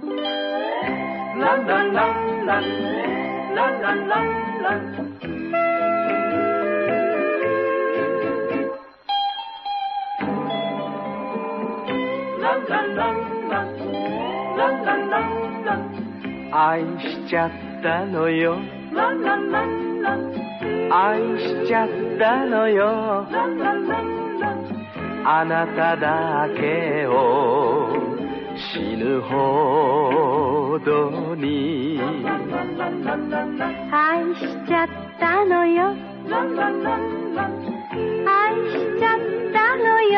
ランランランランランランランランランランランランランランランラン愛しちゃったのよ。ランランランラン愛しちゃったのよ。あなただけを死ぬほどに？愛しちゃったのよ。愛しちゃったのよ。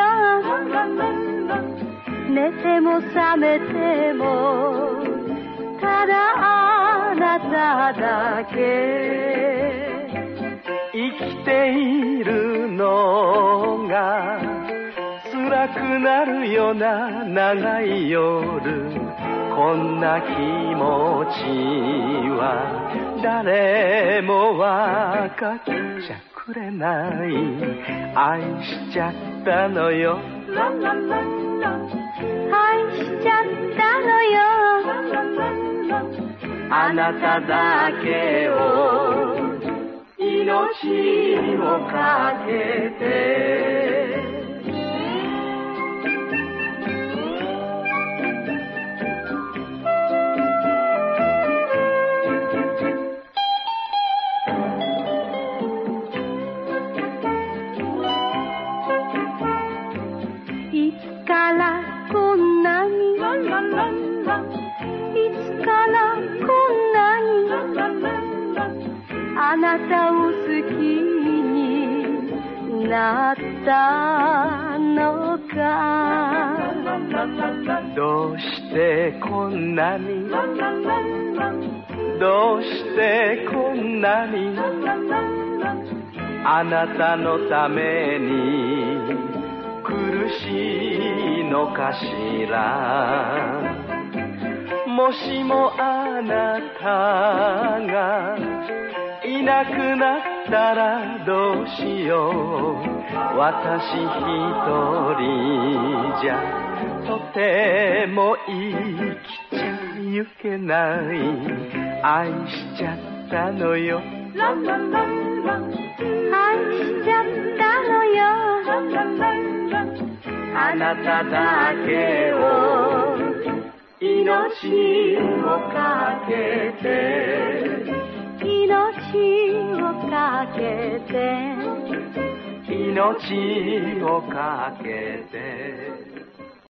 寝ても覚めてもただあなただけ。生きているのが辛くなるような長い夜こんな気持ちは誰もわかっちゃくれない。愛しちゃったのよ。ランランランラン。愛しちゃったのよ。あなただけを命をかけて。たを好きになったのか？どうしてこんなに？どうしてこんなに？あなたのために苦しいのかしら？もしもあなたがいなくなったらどうしよう。私一人じゃとても生きちゃいけない。愛しちゃったのよ。ランランランラン。愛しちゃったのよ。ランランランラン。あなただけを。命をかけけて命をかけて。